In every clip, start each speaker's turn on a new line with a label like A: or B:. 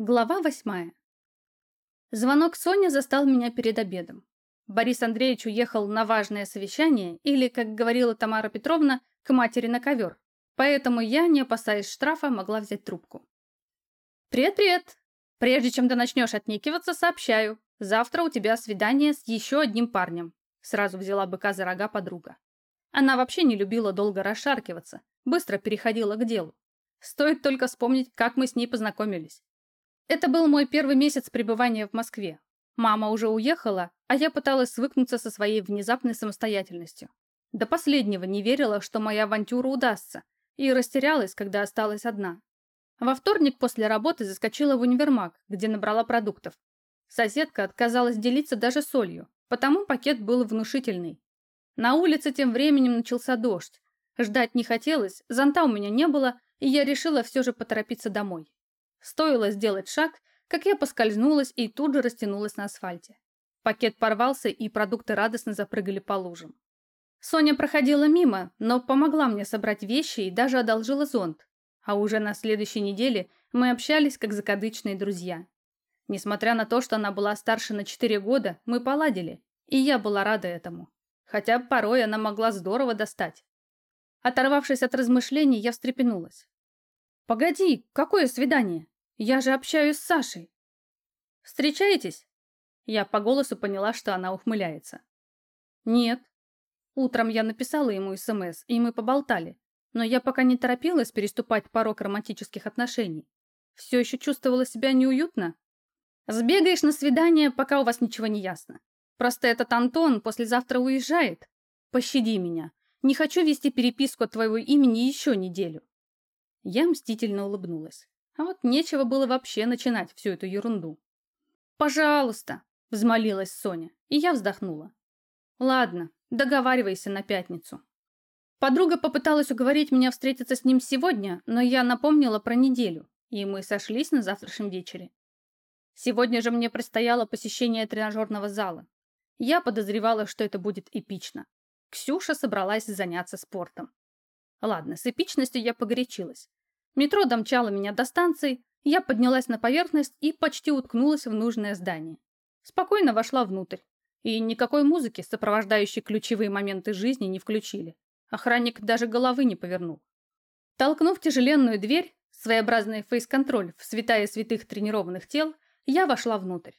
A: Глава восьмая. Звонок Сони застал меня перед обедом. Борис Андреевич уехал на важное совещание или, как говорила Тамара Петровна, к матери на ковер. Поэтому я, не опасаясь штрафа, могла взять трубку. «Привет-привет! Прежде чем ты начнешь отнекиваться, сообщаю. Завтра у тебя свидание с еще одним парнем». Сразу взяла быка за рога подруга. Она вообще не любила долго расшаркиваться, быстро переходила к делу. Стоит только вспомнить, как мы с ней познакомились. Это был мой первый месяц пребывания в Москве. Мама уже уехала, а я пыталась свыкнуться со своей внезапной самостоятельностью. До последнего не верила, что моя авантюра удастся, и растерялась, когда осталась одна. Во вторник после работы заскочила в универмаг, где набрала продуктов. Соседка отказалась делиться даже солью, потому пакет был внушительный. На улице тем временем начался дождь. Ждать не хотелось, зонта у меня не было, и я решила все же поторопиться домой. Стоило сделать шаг, как я поскользнулась и тут же растянулась на асфальте. Пакет порвался, и продукты радостно запрыгали по лужам. Соня проходила мимо, но помогла мне собрать вещи и даже одолжила зонт. А уже на следующей неделе мы общались как закадычные друзья. Несмотря на то, что она была старше на 4 года, мы поладили, и я была рада этому. Хотя порой она могла здорово достать. Оторвавшись от размышлений, я встрепенулась. «Погоди, какое свидание? Я же общаюсь с Сашей». «Встречаетесь?» Я по голосу поняла, что она ухмыляется. «Нет». Утром я написала ему СМС, и мы поболтали. Но я пока не торопилась переступать порог романтических отношений. Все еще чувствовала себя неуютно. Сбегаешь на свидание, пока у вас ничего не ясно. Просто этот Антон послезавтра уезжает. Пощади меня. Не хочу вести переписку от твоего имени еще неделю. Я мстительно улыбнулась. А вот нечего было вообще начинать всю эту ерунду. «Пожалуйста!» – взмолилась Соня, и я вздохнула. «Ладно, договаривайся на пятницу». Подруга попыталась уговорить меня встретиться с ним сегодня, но я напомнила про неделю, и мы сошлись на завтрашнем вечере. Сегодня же мне предстояло посещение тренажерного зала. Я подозревала, что это будет эпично. Ксюша собралась заняться спортом. Ладно, с эпичностью я погорячилась. Метро домчало меня до станции, я поднялась на поверхность и почти уткнулась в нужное здание. Спокойно вошла внутрь. И никакой музыки, сопровождающей ключевые моменты жизни, не включили. Охранник даже головы не повернул. Толкнув тяжеленную дверь, своеобразный фейс-контроль в святая святых тренированных тел, я вошла внутрь.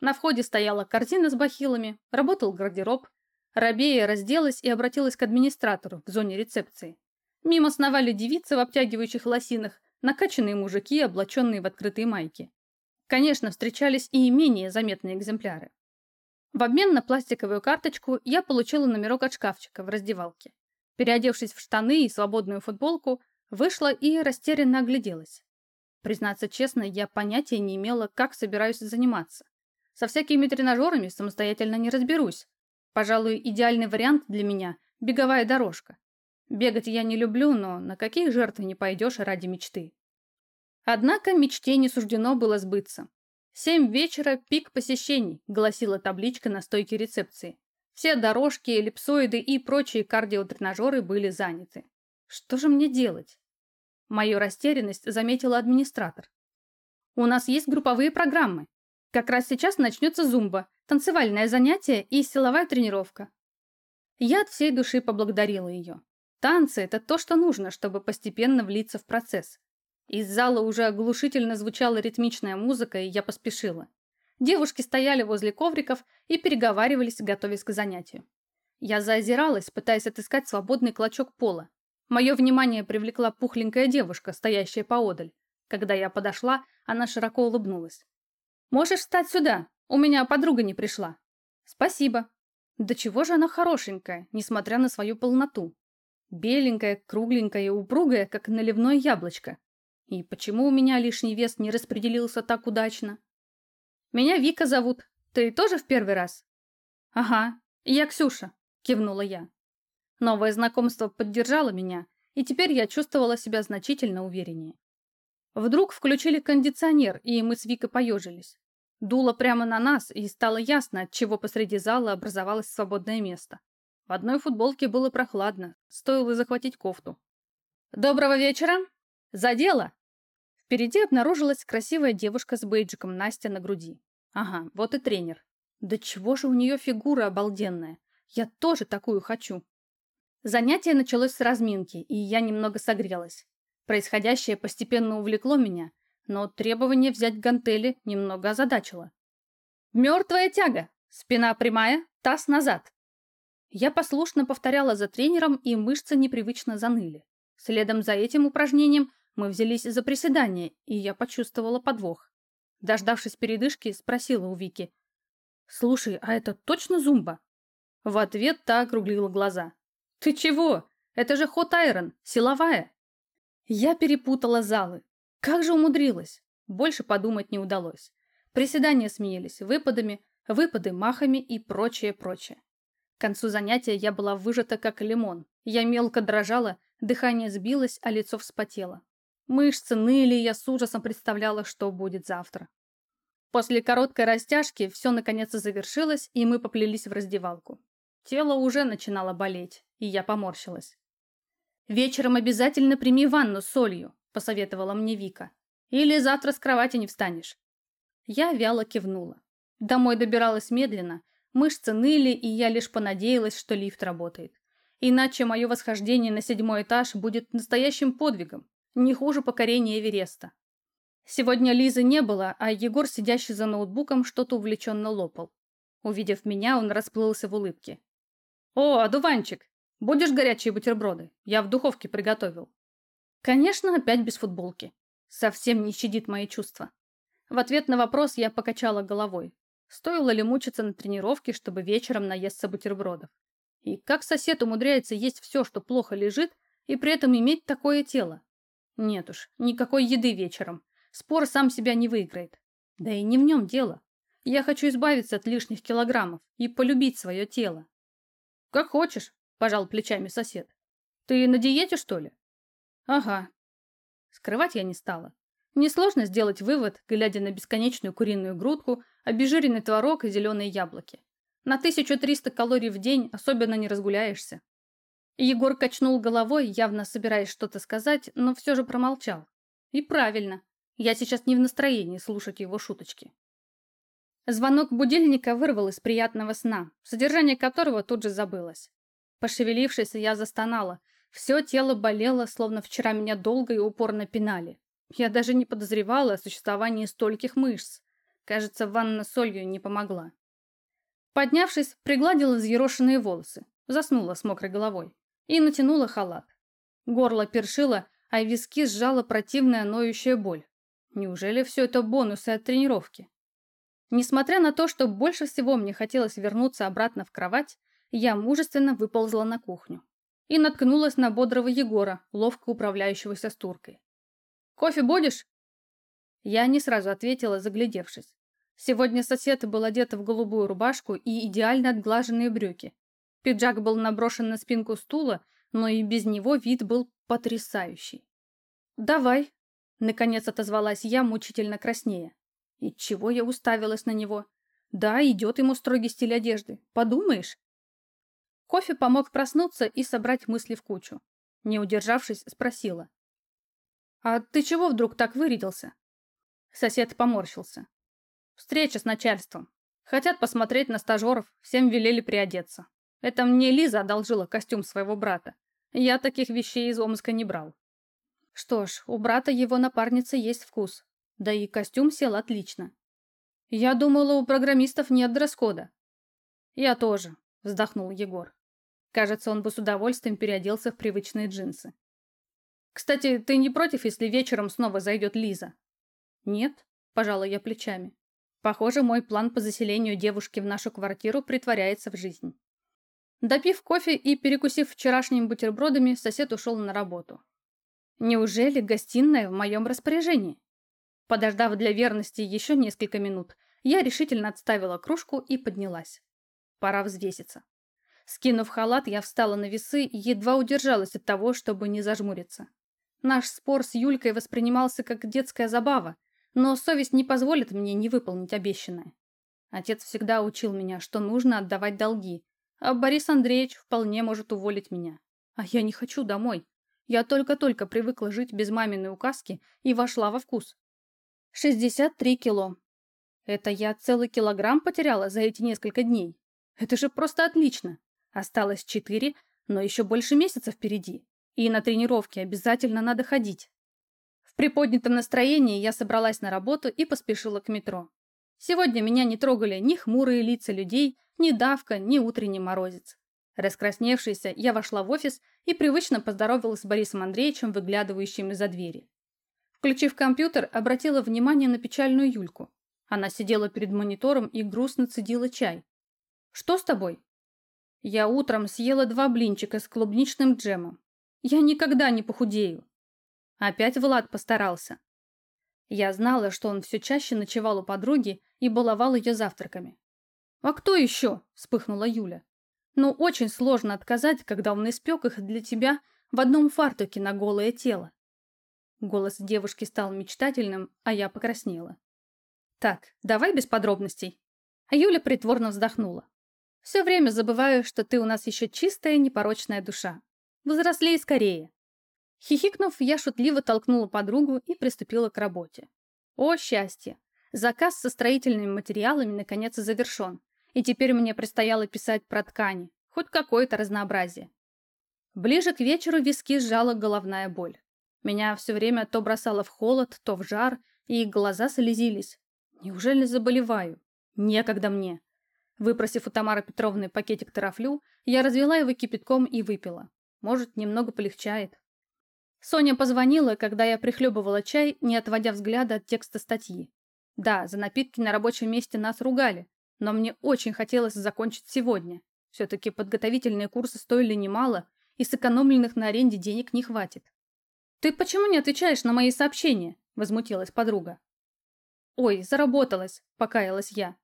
A: На входе стояла корзина с бахилами, работал гардероб. Рабея разделась и обратилась к администратору в зоне рецепции. Мимо сновали девицы в обтягивающих лосинах, накачанные мужики, облаченные в открытые майки. Конечно, встречались и менее заметные экземпляры. В обмен на пластиковую карточку я получила номерок от шкафчика в раздевалке. Переодевшись в штаны и свободную футболку, вышла и растерянно огляделась. Признаться честно, я понятия не имела, как собираюсь заниматься. Со всякими тренажерами самостоятельно не разберусь. Пожалуй, идеальный вариант для меня – беговая дорожка. Бегать я не люблю, но на какие жертвы не пойдешь ради мечты? Однако мечте не суждено было сбыться. «Семь вечера – пик посещений», – гласила табличка на стойке рецепции. Все дорожки, эллипсоиды и прочие кардиотренажеры были заняты. Что же мне делать? Мою растерянность заметила администратор. У нас есть групповые программы. Как раз сейчас начнется зумба, танцевальное занятие и силовая тренировка. Я от всей души поблагодарила ее. Танцы – это то, что нужно, чтобы постепенно влиться в процесс. Из зала уже оглушительно звучала ритмичная музыка, и я поспешила. Девушки стояли возле ковриков и переговаривались, готовясь к занятию. Я заозиралась, пытаясь отыскать свободный клочок пола. Мое внимание привлекла пухленькая девушка, стоящая поодаль. Когда я подошла, она широко улыбнулась. «Можешь встать сюда, у меня подруга не пришла». «Спасибо». Да чего же она хорошенькая, несмотря на свою полноту. Беленькая, кругленькая упругая, как наливное яблочко. И почему у меня лишний вес не распределился так удачно? Меня Вика зовут. Ты тоже в первый раз? Ага, я Ксюша, кивнула я. Новое знакомство поддержало меня, и теперь я чувствовала себя значительно увереннее. Вдруг включили кондиционер, и мы с Викой поежились. Дуло прямо на нас, и стало ясно, от чего посреди зала образовалось свободное место. В одной футболке было прохладно, стоило захватить кофту. «Доброго вечера! За дело!» Впереди обнаружилась красивая девушка с бейджиком Настя на груди. Ага, вот и тренер. Да чего же у нее фигура обалденная. Я тоже такую хочу. Занятие началось с разминки, и я немного согрелась. Происходящее постепенно увлекло меня, но требование взять гантели немного озадачило. Мертвая тяга. Спина прямая, таз назад. Я послушно повторяла за тренером, и мышцы непривычно заныли. Следом за этим упражнением мы взялись за приседание, и я почувствовала подвох. Дождавшись передышки, спросила у Вики. «Слушай, а это точно зумба?» В ответ та округлила глаза. «Ты чего? Это же хот айрон, силовая!» Я перепутала залы. Как же умудрилась? Больше подумать не удалось. Приседания сменились выпадами, выпады махами и прочее, прочее. К концу занятия я была выжата как лимон. Я мелко дрожала, дыхание сбилось, а лицо вспотело. Мышцы ныли, я с ужасом представляла, что будет завтра. После короткой растяжки все наконец завершилось, и мы поплелись в раздевалку. Тело уже начинало болеть, и я поморщилась. «Вечером обязательно прими ванну с солью», – посоветовала мне Вика. «Или завтра с кровати не встанешь». Я вяло кивнула. Домой добиралась медленно, мышцы ныли, и я лишь понадеялась, что лифт работает. Иначе мое восхождение на седьмой этаж будет настоящим подвигом, не хуже покорения Эвереста. Сегодня Лизы не было, а Егор, сидящий за ноутбуком, что-то увлеченно лопал. Увидев меня, он расплылся в улыбке. «О, одуванчик! Будешь горячие бутерброды? Я в духовке приготовил». Конечно, опять без футболки. Совсем не щадит мои чувства. В ответ на вопрос я покачала головой. Стоило ли мучиться на тренировке, чтобы вечером наесться бутербродов? И как сосед умудряется есть все, что плохо лежит, и при этом иметь такое тело? Нет уж, никакой еды вечером. Спор сам себя не выиграет. Да и не в нем дело. Я хочу избавиться от лишних килограммов и полюбить свое тело. Как хочешь, пожал плечами сосед. Ты на диете, что ли? Ага. Скрывать я не стала. Несложно сделать вывод, глядя на бесконечную куриную грудку, обезжиренный творог и зеленые яблоки. На 1300 калорий в день особенно не разгуляешься. Егор качнул головой, явно собираясь что-то сказать, но все же промолчал. И правильно. Я сейчас не в настроении слушать его шуточки. Звонок будильника вырвал из приятного сна, содержание которого тут же забылось. Пошевелившись, я застонала. Все тело болело, словно вчера меня долго и упорно пинали. Я даже не подозревала о существовании стольких мышц. Кажется, ванна солью не помогла. Поднявшись, пригладила взъерошенные волосы, заснула с мокрой головой и натянула халат. Горло першило, а виски сжала противная ноющая боль. Неужели все это бонусы от тренировки? Несмотря на то, что больше всего мне хотелось вернуться обратно в кровать, я мужественно выползла на кухню и наткнулась на бодрого Егора, ловко управляющегося с туркой. «Кофе будешь?» Я не сразу ответила, заглядевшись. Сегодня сосед был одет в голубую рубашку и идеально отглаженные брюки, Пиджак был наброшен на спинку стула, но и без него вид был потрясающий. «Давай», — наконец отозвалась я, мучительно краснея. И чего я уставилась на него? Да, идет ему строгий стиль одежды. Подумаешь? Кофе помог проснуться и собрать мысли в кучу. Не удержавшись, спросила. «А ты чего вдруг так вырядился?» Сосед поморщился. «Встреча с начальством. Хотят посмотреть на стажеров, всем велели приодеться. Это мне Лиза одолжила костюм своего брата. Я таких вещей из Омска не брал. Что ж, у брата его напарницы есть вкус. Да и костюм сел отлично. Я думала, у программистов нет дресс-кода. Я тоже, вздохнул Егор. Кажется, он бы с удовольствием переоделся в привычные джинсы. Кстати, ты не против, если вечером снова зайдет Лиза? Нет, пожала я плечами. Похоже, мой план по заселению девушки в нашу квартиру притворяется в жизнь. Допив кофе и перекусив вчерашними бутербродами, сосед ушел на работу. Неужели гостиная в моем распоряжении? Подождав для верности еще несколько минут, я решительно отставила кружку и поднялась. Пора взвеситься. Скинув халат, я встала на весы и едва удержалась от того, чтобы не зажмуриться. Наш спор с Юлькой воспринимался как детская забава, но совесть не позволит мне не выполнить обещанное. Отец всегда учил меня, что нужно отдавать долги, а Борис Андреевич вполне может уволить меня. А я не хочу домой. Я только-только привыкла жить без маминой указки и вошла во вкус. 63 кило. Это я целый килограмм потеряла за эти несколько дней. Это же просто отлично. Осталось 4, но еще больше месяца впереди. И на тренировки обязательно надо ходить. В приподнятом настроении я собралась на работу и поспешила к метро. Сегодня меня не трогали ни хмурые лица людей, ни давка, ни утренний морозец. Раскрасневшаяся, я вошла в офис и привычно поздоровалась с Борисом Андреевичем, выглядывающим из-за двери. Включив компьютер, обратила внимание на печальную Юльку. Она сидела перед монитором и грустно цедила чай. «Что с тобой?» «Я утром съела два блинчика с клубничным джемом. Я никогда не похудею». Опять Влад постарался. Я знала, что он все чаще ночевал у подруги и баловал ее завтраками. «А кто еще?» – вспыхнула Юля. Но очень сложно отказать, когда он испек их для тебя в одном фартуке на голое тело. Голос девушки стал мечтательным, а я покраснела. Так, давай без подробностей. А Юля притворно вздохнула. Все время забываю, что ты у нас еще чистая, непорочная душа. Взрослей скорее. Хихикнув, я шутливо толкнула подругу и приступила к работе. О, счастье! Заказ со строительными материалами наконец завершен и теперь мне предстояло писать про ткани, хоть какое-то разнообразие. Ближе к вечеру виски сжала головная боль. Меня все время то бросало в холод, то в жар, и глаза слезились. Неужели заболеваю? Некогда мне. Выпросив у Тамары Петровны пакетик тарафлю, я развела его кипятком и выпила. Может, немного полегчает. Соня позвонила, когда я прихлебывала чай, не отводя взгляда от текста статьи. Да, за напитки на рабочем месте нас ругали, но мне очень хотелось закончить сегодня. Все-таки подготовительные курсы стоили немало, и сэкономленных на аренде денег не хватит. «Ты почему не отвечаешь на мои сообщения?» – возмутилась подруга. «Ой, заработалась», – покаялась я.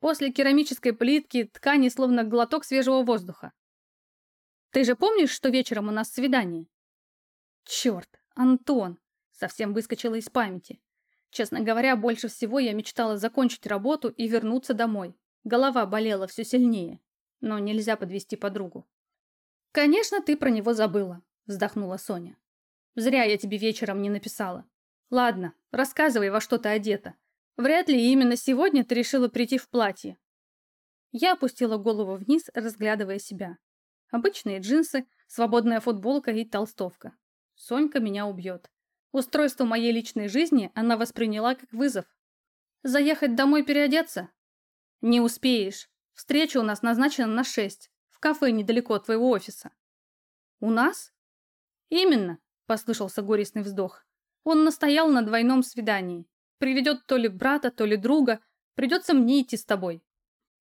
A: После керамической плитки ткани словно глоток свежего воздуха. «Ты же помнишь, что вечером у нас свидание?» «Черт, Антон!» – совсем выскочила из памяти. Честно говоря, больше всего я мечтала закончить работу и вернуться домой. Голова болела все сильнее. Но нельзя подвести подругу. «Конечно, ты про него забыла», – вздохнула Соня. «Зря я тебе вечером не написала. Ладно, рассказывай, во что ты одета. Вряд ли именно сегодня ты решила прийти в платье». Я опустила голову вниз, разглядывая себя. Обычные джинсы, свободная футболка и толстовка. Сонька меня убьет. Устройство моей личной жизни она восприняла как вызов. Заехать домой переодеться? Не успеешь. Встреча у нас назначена на шесть. В кафе недалеко от твоего офиса. У нас? Именно, послышался горестный вздох. Он настоял на двойном свидании. Приведет то ли брата, то ли друга. Придется мне идти с тобой.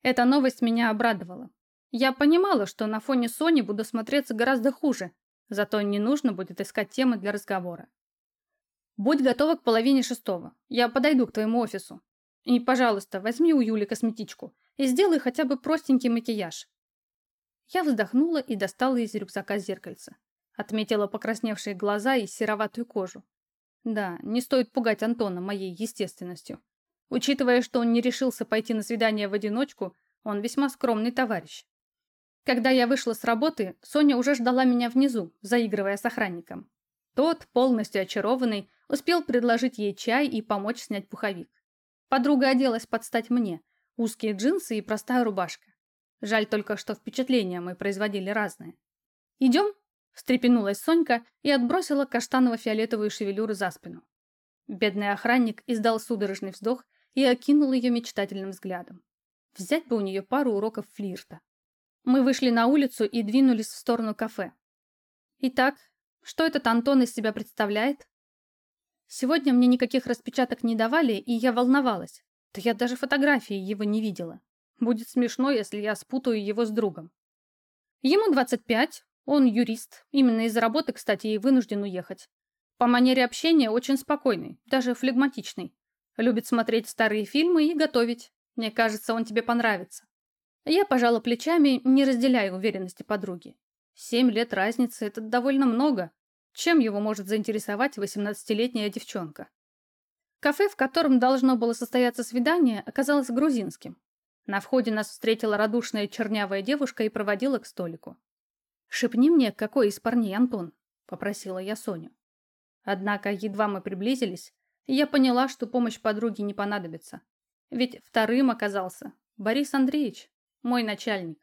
A: Эта новость меня обрадовала. Я понимала, что на фоне Сони буду смотреться гораздо хуже, зато не нужно будет искать темы для разговора. Будь готова к половине шестого. Я подойду к твоему офису. И, пожалуйста, возьми у Юли косметичку и сделай хотя бы простенький макияж. Я вздохнула и достала из рюкзака зеркальце. Отметила покрасневшие глаза и сероватую кожу. Да, не стоит пугать Антона моей естественностью. Учитывая, что он не решился пойти на свидание в одиночку, он весьма скромный товарищ. Когда я вышла с работы, Соня уже ждала меня внизу, заигрывая с охранником. Тот, полностью очарованный, успел предложить ей чай и помочь снять пуховик. Подруга оделась под стать мне. Узкие джинсы и простая рубашка. Жаль только, что впечатления мы производили разные. «Идем?» – встрепенулась Сонька и отбросила каштаново-фиолетовую шевелюру за спину. Бедный охранник издал судорожный вздох и окинул ее мечтательным взглядом. Взять бы у нее пару уроков флирта. Мы вышли на улицу и двинулись в сторону кафе. Итак, что этот Антон из себя представляет? Сегодня мне никаких распечаток не давали, и я волновалась. Да я даже фотографии его не видела. Будет смешно, если я спутаю его с другом. Ему 25, он юрист. Именно из-за работы, кстати, и вынужден уехать. По манере общения очень спокойный, даже флегматичный. Любит смотреть старые фильмы и готовить. Мне кажется, он тебе понравится. Я пожала плечами, не разделяя уверенности подруги. Семь лет разницы – это довольно много. Чем его может заинтересовать 18-летняя девчонка? Кафе, в котором должно было состояться свидание, оказалось грузинским. На входе нас встретила радушная чернявая девушка и проводила к столику. «Шепни мне, какой из парней Антон?» – попросила я Соню. Однако, едва мы приблизились, я поняла, что помощь подруги не понадобится. Ведь вторым оказался Борис Андреевич, мой начальник.